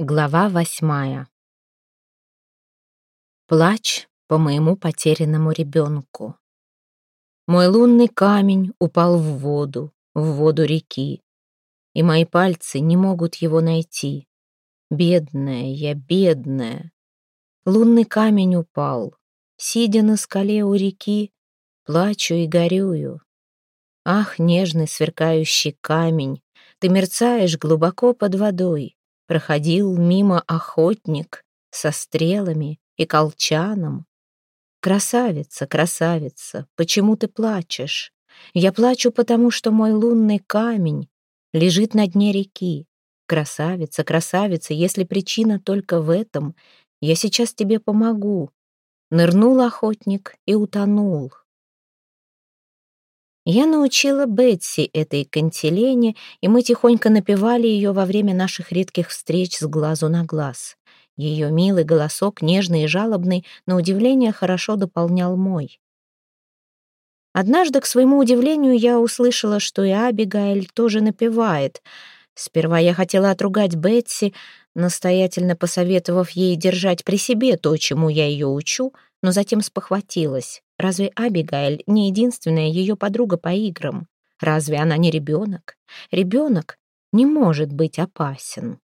Глава восьмая. Плач по моему потерянному ребенку. Мой лунный камень упал в воду, в воду реки, и мои пальцы не могут его найти. Бедная я, бедная. Лунный камень упал. Сидя на скале у реки, плачу и горюю. Ах, нежный сверкающий камень, ты мерцаешь глубоко под водой. Проходил мимо охотник со стрелами и колчаном. Красавица, красавица, почему ты плачешь? Я плачу, потому что мой лунный камень лежит на дне реки. Красавица, красавица, если причина только в этом, я сейчас тебе помогу. Нырнул охотник и утонул. Я научила Бетси этой кантилене, и мы тихонько напевали ее во время наших редких встреч с глазу на глаз. Ее милый голосок, нежный и жалобный, на удивление хорошо дополнял мой. Однажды, к своему удивлению, я услышала, что и Абигайль тоже напевает. Сперва я хотела отругать Бетси, настоятельно посоветовав ей держать при себе то, чему я ее учу, но затем спохватилась. Разве Абигайль не единственная ее подруга по играм? Разве она не ребенок? Ребенок не может быть опасен.